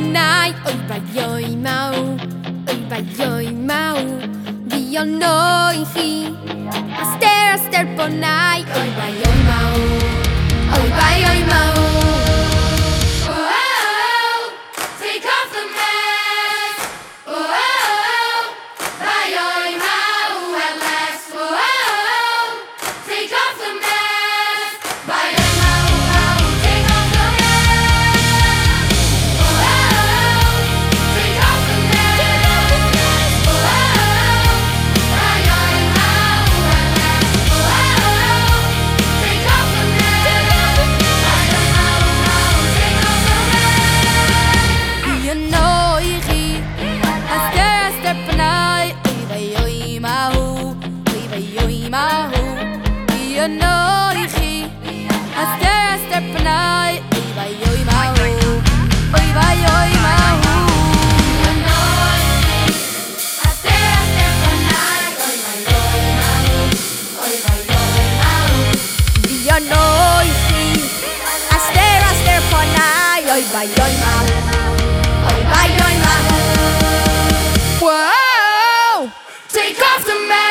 ないおいばよいまうおいばよいまう Dio noi hi Aster יונוליכי, אסתר אסתר פניי, אוי ואי אוי מהו, אוי ואי אוי מהו. Noisy, aster aster ponai, oi vai oi mau, oi vai oi mau. Whoa! Take off the mask.